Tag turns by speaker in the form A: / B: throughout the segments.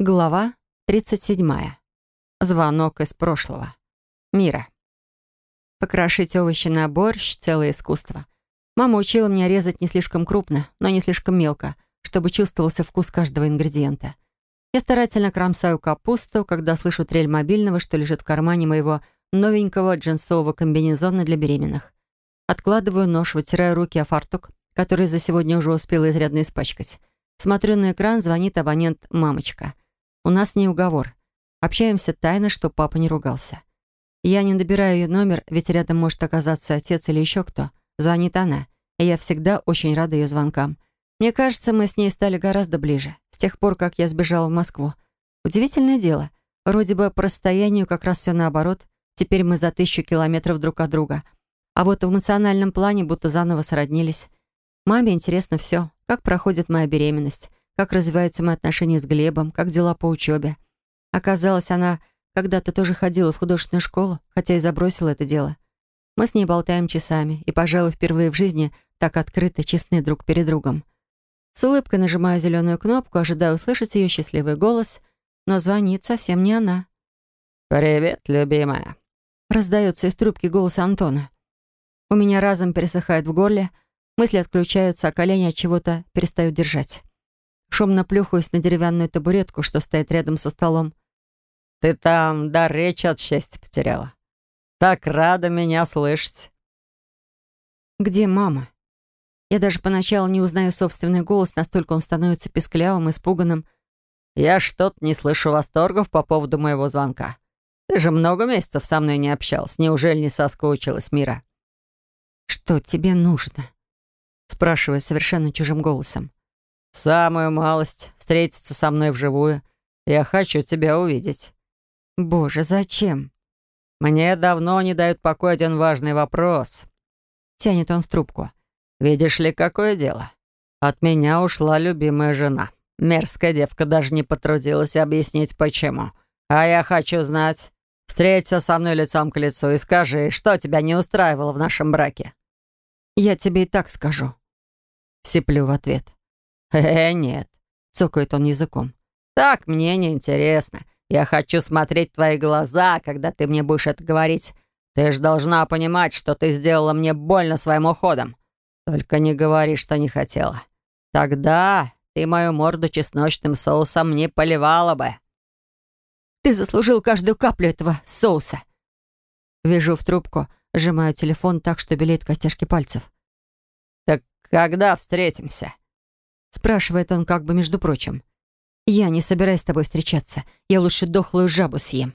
A: Глава 37. Звонок из прошлого. Мира. Покрошить овощи на борщ — целое искусство. Мама учила меня резать не слишком крупно, но не слишком мелко, чтобы чувствовался вкус каждого ингредиента. Я старательно кромсаю капусту, когда слышу трель мобильного, что лежит в кармане моего новенького джинсового комбинезона для беременных. Откладываю нож, вытираю руки о фартук, который за сегодня уже успела изрядно испачкать. Смотрю на экран, звонит абонент «Мамочка». У нас с ней уговор. Общаемся тайно, что папа не ругался. Я не добираю ее номер, ведь рядом может оказаться отец или еще кто. Звонит она, и я всегда очень рада ее звонкам. Мне кажется, мы с ней стали гораздо ближе, с тех пор, как я сбежала в Москву. Удивительное дело. Вроде бы по расстоянию как раз все наоборот. Теперь мы за тысячу километров друг от друга. А вот в эмоциональном плане будто заново сроднились. Маме интересно все, как проходит моя беременность, как развиваются мои отношения с Глебом, как дела по учебе. Оказалось, она когда-то тоже ходила в художественную школу, хотя и забросила это дело. Мы с ней болтаем часами, и, пожалуй, впервые в жизни так открыто, честны друг перед другом. С улыбкой нажимаю зеленую кнопку, ожидая услышать ее счастливый голос, но звонит совсем не она.
B: «Привет, любимая», —
A: раздается из трубки голос Антона. У меня разом пересыхает в горле, мысли отключаются, а колени от чего-то перестают держать. Шумно плюхаюсь на деревянную табуретку, что стоит рядом со столом.
B: «Ты там до речи от счастья потеряла. Так рада меня слышать».
A: «Где мама?» Я даже поначалу не узнаю собственный голос, настолько он становится песклявым, испуганным.
B: «Я что-то не слышу восторгов по поводу моего звонка. Ты же много месяцев со мной не общалась. Неужели не соскучилась, Мира?»
A: «Что тебе нужно?» Спрашиваю совершенно чужим голосом.
B: «Самую малость. Встретиться со мной вживую. Я хочу тебя увидеть».
A: «Боже, зачем?»
B: «Мне давно не дают покоя один важный вопрос».
A: Тянет он в трубку.
B: «Видишь ли, какое дело? От меня ушла любимая жена. Мерзкая девка даже не потрудилась объяснить, почему. А я хочу знать. Встреться со мной лицом к лицу и скажи, что тебя не устраивало в нашем браке».
A: «Я тебе и так скажу». Сиплю в ответ.
B: «Э, нет», — цокает он языком. «Так мне не интересно. Я хочу смотреть в твои глаза, когда ты мне будешь это говорить. Ты же должна понимать, что ты сделала мне больно своим уходом. Только не говори, что не хотела. Тогда ты мою морду чесночным соусом не поливала бы».
A: «Ты заслужил каждую каплю этого соуса». Вижу в трубку, сжимаю телефон так, что белеют костяшки пальцев.
B: «Так когда встретимся?»
A: Спрашивает он как бы между прочим. «Я не собираюсь с тобой встречаться. Я лучше дохлую жабу съем».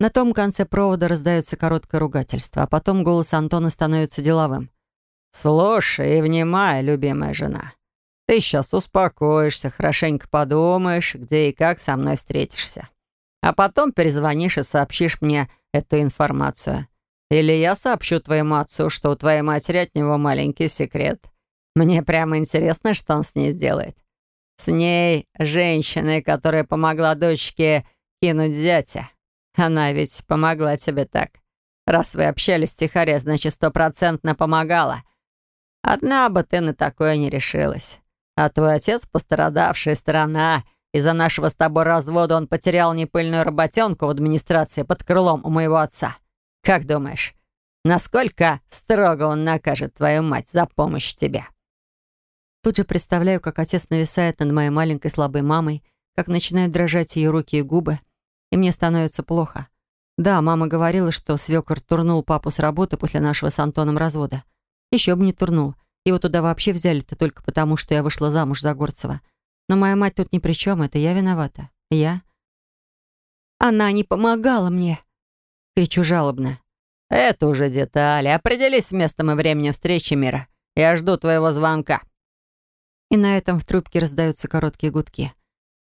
A: На том конце провода раздается короткое ругательство, а потом голос Антона становится деловым.
B: «Слушай и внимай, любимая жена. Ты сейчас успокоишься, хорошенько подумаешь, где и как со мной встретишься. А потом перезвонишь и сообщишь мне эту информацию. Или я сообщу твоему отцу, что у твоей матери от него маленький секрет. Мне прямо интересно, что он с ней сделает. С ней, женщиной, которая помогла дочке кинуть зятя. Она ведь помогла тебе так. Раз вы общались втихаря, значит, стопроцентно помогала. Одна бы ты на такое не решилась. А твой отец пострадавшая сторона. Из-за нашего с тобой развода он потерял непыльную работенку в администрации под крылом у моего отца. Как думаешь, насколько строго он накажет твою мать за помощь тебе?»
A: Тут же представляю, как отец нависает над моей маленькой слабой мамой, как начинают дрожать ее руки и губы, и мне становится плохо. Да, мама говорила, что свекор турнул папу с работы после нашего с Антоном развода. Еще бы не турнул. Его туда вообще взяли-то только потому, что я вышла замуж за Горцева. Но моя мать тут ни при чем, это я виновата. Я. Она не помогала мне. Кричу жалобно.
B: «Это уже детали. Определись с местом и временем встречи, Мира. Я жду твоего звонка».
A: И на этом в трубке раздаются короткие гудки.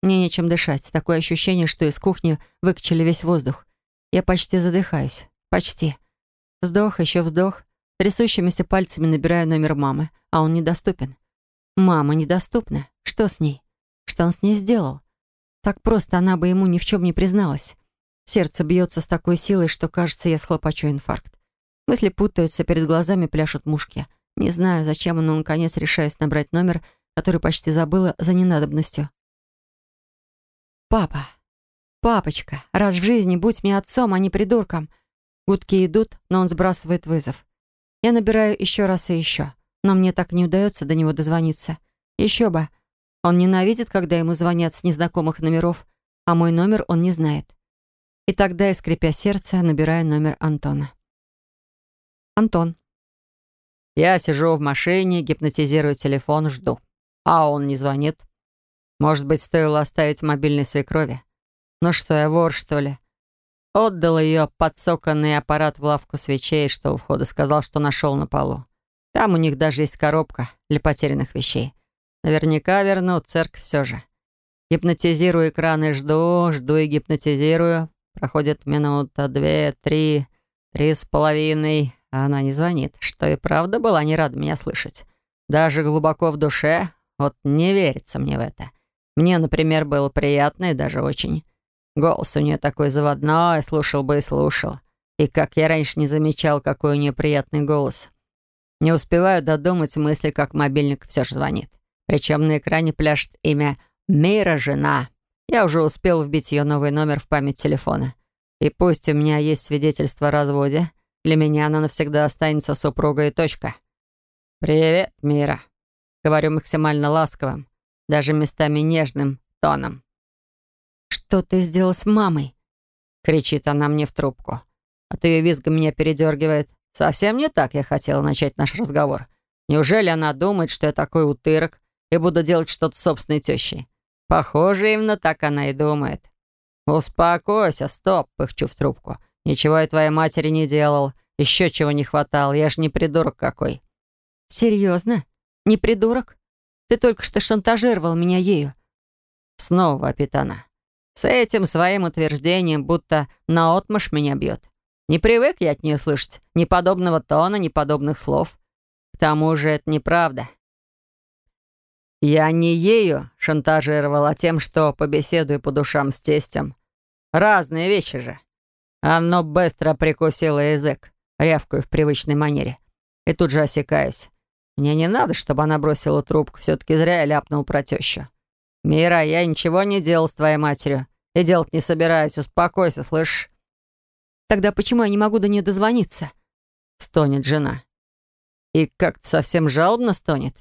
A: Мне нечем дышать. Такое ощущение, что из кухни выкачали весь воздух. Я почти задыхаюсь. Почти. Вздох, еще вздох. Трясущимися пальцами набираю номер мамы, а он недоступен. Мама недоступна. Что с ней? Что он с ней сделал? Так просто она бы ему ни в чем не призналась. Сердце бьется с такой силой, что, кажется, я схлопочу инфаркт. Мысли путаются, перед глазами пляшут мушки. Не знаю, зачем, но наконец решаюсь набрать номер — который почти забыла за ненадобностью. Папа. Папочка, раз в жизни будь мне отцом, а не придурком. Гудки идут, но он сбрасывает вызов. Я набираю еще раз и еще, но мне так не удается до него дозвониться. Еще бы. Он ненавидит, когда ему звонят с незнакомых номеров, а мой номер он не знает. И тогда, скрипя сердце, набираю номер Антона. Антон.
B: Я сижу в машине, гипнотизирую телефон, жду. А он не звонит. Может быть, стоило оставить мобильный свекрови? Ну что, я вор, что ли? Отдал ее подсоканный аппарат в лавку свечей, что у входа сказал, что нашел на полу. Там у них даже есть коробка для потерянных вещей. Наверняка верну церковь все же. Гипнотизирую экраны, жду, жду и гипнотизирую. Проходит минута, две, три, три с половиной. А она не звонит, что и правда была не рада меня слышать. Даже глубоко в душе, вот не верится мне в это. Мне, например, было приятно и даже очень. Голос у нее такой заводной, слушал бы и слушал. И как я раньше не замечал, какой у нее приятный голос. Не успеваю додумать мысли, как мобильник все же звонит. Причем на экране пляшет имя «Мира жена». Я уже успел вбить ее новый номер в память телефона. И пусть у меня есть свидетельство о разводе, для меня она навсегда останется супругой и точка. «Привет, Мира», — говорю максимально ласковым, даже местами нежным тоном.
A: «Что ты сделал с мамой?»
B: — кричит она мне в трубку. От ее визга меня передергивает. Совсем не так я хотела начать наш разговор. Неужели она думает, что я такой утырок и буду делать что-то собственной тещей? Похоже, именно так она и думает. «Успокойся, стоп!» — пыхчу в трубку. Ничего я твоей матери не делал. Еще чего не хватало. Я ж не придурок какой».
A: «Серьезно? Не придурок? Ты только что шантажировал меня ею».
B: Снова вопит она. С этим своим утверждением, будто наотмашь меня бьет. Не привык я от нее слышать ни подобного тона, ни подобных слов. К тому же это неправда. Я не ею шантажировал, а тем, что побеседую по душам с тестем. Разные вещи же. Оно быстро прикусило язык, рявкаю в привычной манере. И тут же осекаюсь. Мне не надо, чтобы она бросила трубку. Все-таки зря я ляпнул про тещу. «Мира, я ничего не делал с твоей матерью. И делать не собираюсь. Успокойся, слышишь?»
A: «Тогда почему я не могу до нее дозвониться?»
B: Стонет жена. И как-то совсем жалобно стонет.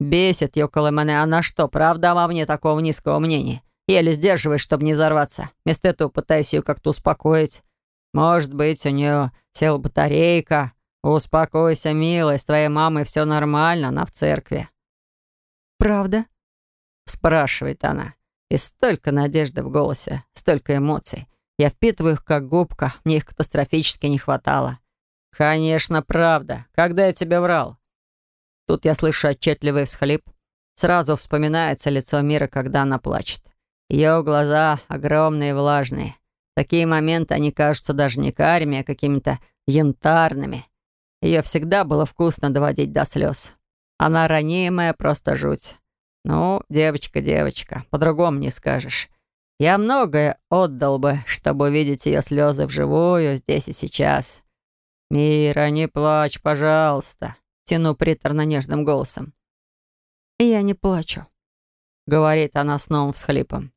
B: Бесит ее Колымане. Она что, правда обо мне такого низкого мнения? Еле сдерживаюсь, чтобы не взорваться. Вместо этого пытаюсь ее как-то успокоить. Может быть, у нее села батарейка. Успокойся, милая, с твоей мамой все нормально, она в церкви.
A: «Правда?»
B: Спрашивает она. И столько надежды в голосе, столько эмоций. Я впитываю их как губка, мне их катастрофически не хватало. «Конечно, правда. Когда я тебе врал?» Тут я слышу отчетливый всхлип. Сразу вспоминается лицо Мира, когда она плачет. Ее глаза огромные и влажные. В такие моменты они кажутся даже не карими, а какими-то янтарными. Ее всегда было вкусно доводить до слез. Она ранимая, просто жуть. Ну, девочка, девочка, по-другому не скажешь. Я многое отдал бы, чтобы увидеть ее слезы вживую, здесь и сейчас. «Мира, не плачь, пожалуйста», — тяну приторно-нежным голосом.
A: «Я не плачу», — говорит она с новым всхлипом.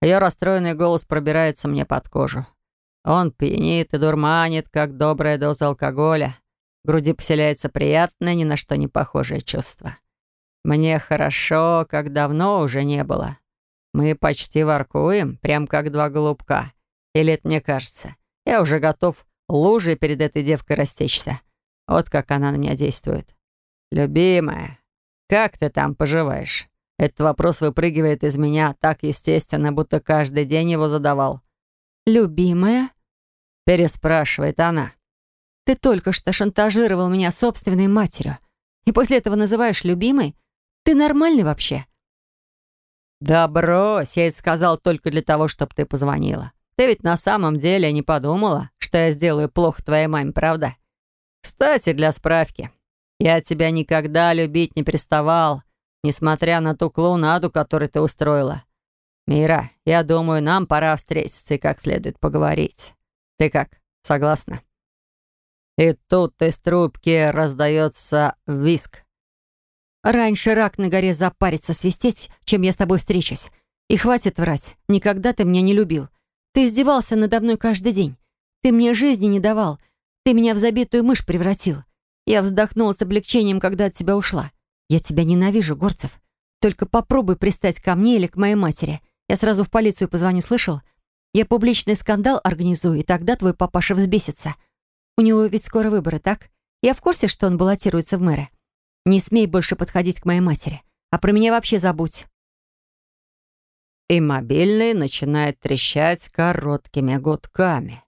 B: Ее расстроенный голос пробирается мне под кожу. Он пьянит и дурманит, как добрая доза алкоголя. В груди поселяется приятное, ни на что не похожее чувство. Мне хорошо, как давно уже не было. Мы почти воркуем, прям как два голубка. Или это мне кажется. Я уже готов лужей перед этой девкой растечься. Вот как она на меня действует. Любимая, как ты там поживаешь? Этот вопрос выпрыгивает из меня так естественно, будто каждый день его задавал.
A: «Любимая?»
B: — переспрашивает она.
A: «Ты только что шантажировал меня собственной матерью. И после этого называешь любимой? Ты нормальный вообще?»
B: «Да брось, я это сказал только для того, чтобы ты позвонила. Ты ведь на самом деле не подумала, что я сделаю плохо твоей маме, правда? Кстати, для справки, я тебя никогда любить не приставал, несмотря на ту клоунаду, которую ты устроила. Мира, я думаю, нам пора встретиться и как следует поговорить. Ты как, согласна?» И тут из трубки раздается виск.
A: «Раньше рак на горе запарится свистеть, чем я с тобой встречусь. И хватит врать. Никогда ты меня не любил. Ты издевался надо мной каждый день. Ты мне жизни не давал. Ты меня в забитую мышь превратил. Я вздохнула с облегчением, когда от тебя ушла. Я тебя ненавижу, Горцев. Только попробуй пристать ко мне или к моей матери. Я сразу в полицию позвоню, слышал? Я публичный скандал организую, и тогда твой папаша взбесится. У него ведь скоро выборы, так? Я в курсе, что он баллотируется в мэры. Не смей больше подходить к моей матери. А про меня вообще забудь.
B: И мобильный начинает трещать короткими гудками.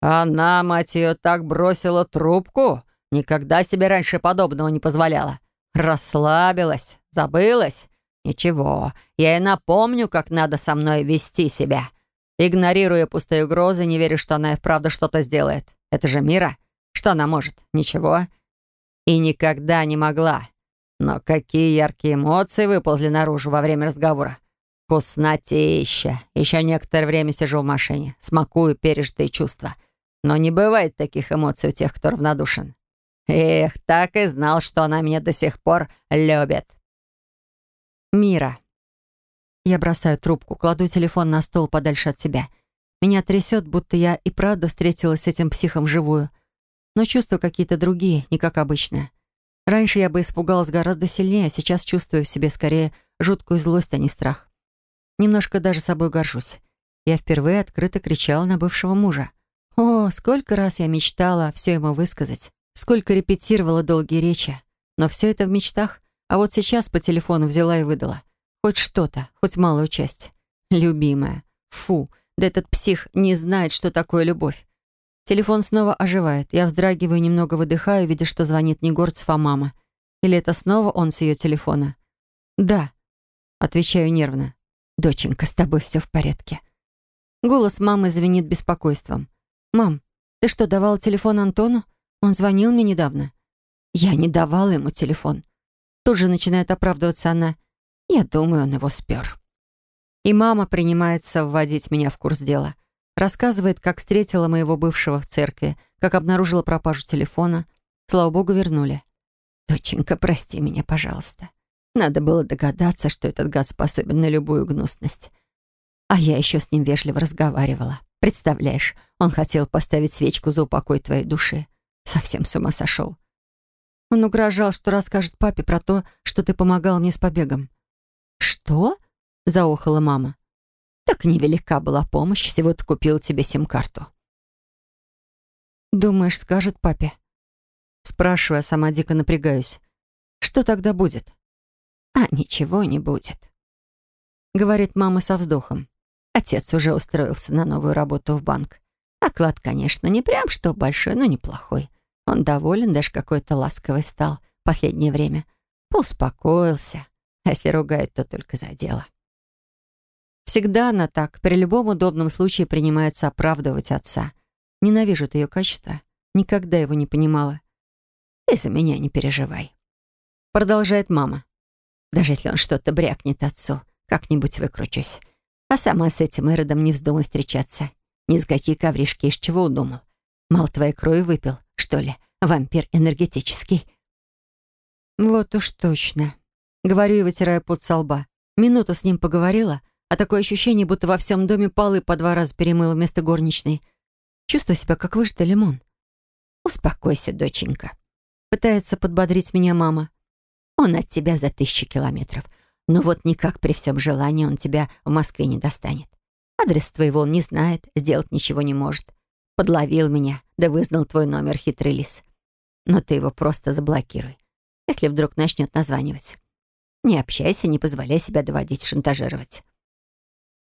B: Она, мать ее, так бросила трубку. Никогда себе раньше подобного не позволяла. Расслабилась, забылась. Ничего, я и напомню, как надо со мной вести себя. Игнорируя пустые угрозы, не верю, что она и вправду что-то сделает. Это же Мира. Что она может? Ничего. И никогда не могла. Но какие яркие эмоции выползли наружу во время разговора. Вкуснотища. Еще некоторое время сижу в машине, смакую пережитые чувства. Но не бывает таких эмоций у тех, кто равнодушен. Эх, так и знал, что она меня до сих пор любит.
A: Мира. Я бросаю трубку, кладу телефон на стол подальше от себя. Меня трясет, будто я и правда встретилась с этим психом вживую. Но чувства какие-то другие, не как обычно. Раньше я бы испугалась гораздо сильнее, а сейчас чувствую в себе скорее жуткую злость, а не страх. Немножко даже собой горжусь. Я впервые открыто кричала на бывшего мужа. О, сколько раз я мечтала все ему высказать. Сколько репетировала долгие речи. Но все это в мечтах. А вот сейчас по телефону взяла и выдала. Хоть что-то, хоть малую часть. Любимая. Фу, да этот псих не знает, что такое любовь. Телефон снова оживает. Я вздрагиваю, немного выдыхаю, видя, что звонит не Горцев, а мама. Или это снова он с ее телефона? «Да», — отвечаю нервно. «Доченька, с тобой все в порядке». Голос мамы звенит беспокойством. «Мам, ты что, давала телефон Антону? Он звонил мне недавно». «Я не давала ему телефон». Тут же начинает оправдываться она. «Я думаю, он его спер». И мама принимается вводить меня в курс дела. Рассказывает, как встретила моего бывшего в церкви, как обнаружила пропажу телефона. Слава богу, вернули. «Доченька, прости меня, пожалуйста. Надо было догадаться, что этот гад способен на любую гнусность. А я еще с ним вежливо разговаривала. Представляешь, он хотел поставить свечку за упокой твоей души. Совсем с ума сошел. Он угрожал, что расскажет папе про то, что ты помогал мне с побегом. «Что?» — заохала мама. «Так невелика была помощь, всего-то купил тебе сим-карту». «Думаешь, скажет папе?» Спрашивая, сама дико напрягаюсь. «Что тогда будет?» «А ничего не будет», — говорит мама со вздохом. Отец уже устроился на новую работу в банк. Оклад, конечно, не прям что большой, но неплохой. Он доволен, даже какой-то ласковый стал последнее время. Поуспокоился. А если ругает, то только за дело. Всегда она так, при любом удобном случае принимается оправдывать отца. Ненавижу ее качество. Никогда его не понимала. «Ты за меня не переживай», — продолжает мама. «Даже если он что-то брякнет отцу, как-нибудь выкручусь. А сама с этим Иродом не вздумай встречаться. Ни с какие ковришки, из чего удумал. Мало твоей крови выпил, что ли? Вампир энергетический. Вот уж точно. Говорю и вытираю пот со лба. Минуту с ним поговорила, а такое ощущение, будто во всем доме полы по два раза перемыла вместо горничной. Чувствую себя, как выжатый лимон. «Успокойся, доченька», — пытается подбодрить меня мама. «Он от тебя за тысячи километров. Но вот никак при всем желании он тебя в Москве не достанет. Адрес твоего он не знает, сделать ничего не может. Подловил меня, да вызнал твой номер, хитрый лис. Но ты его просто заблокируй, если вдруг начнет названивать. Не общайся, не позволяй себя доводить, шантажировать.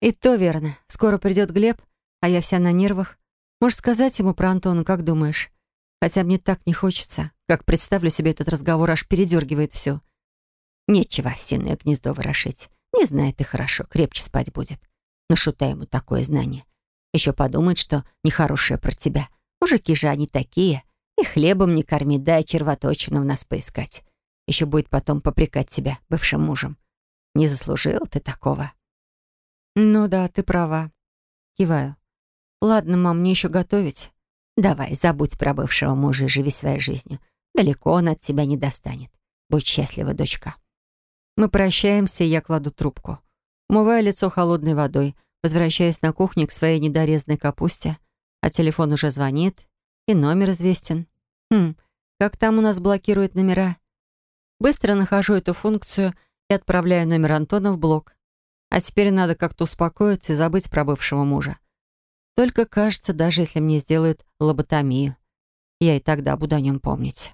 A: И то верно. Скоро придет Глеб, а я вся на нервах. Можешь сказать ему про Антона, как думаешь? Хотя мне так не хочется. Как представлю себе этот разговор, аж передергивает все. Нечего осиное гнездо ворошить. Не знает и хорошо, крепче спать будет. Нашутай ему такое знание. Еще подумает, что нехорошее про тебя. Мужики же они такие. И хлебом не корми, дай червоточину в нас поискать. Еще будет потом попрекать тебя бывшим мужем. Не заслужил ты такого. Ну да, ты права. Киваю. Ладно, мам, мне еще готовить. Давай, забудь про бывшего мужа и живи своей жизнью. Далеко он от тебя не достанет. Будь счастлива, дочка. Мы прощаемся, и я кладу трубку. Умываю лицо холодной водой, возвращаясь на кухню к своей недорезанной капусте, а телефон уже звонит, и номер известен. Хм, как там у нас блокируют номера? Быстро нахожу эту функцию и отправляю номер Антона в блок. А теперь надо как-то успокоиться и забыть про бывшего мужа. Только кажется, даже если мне сделают лоботомию, я и тогда буду о нем помнить.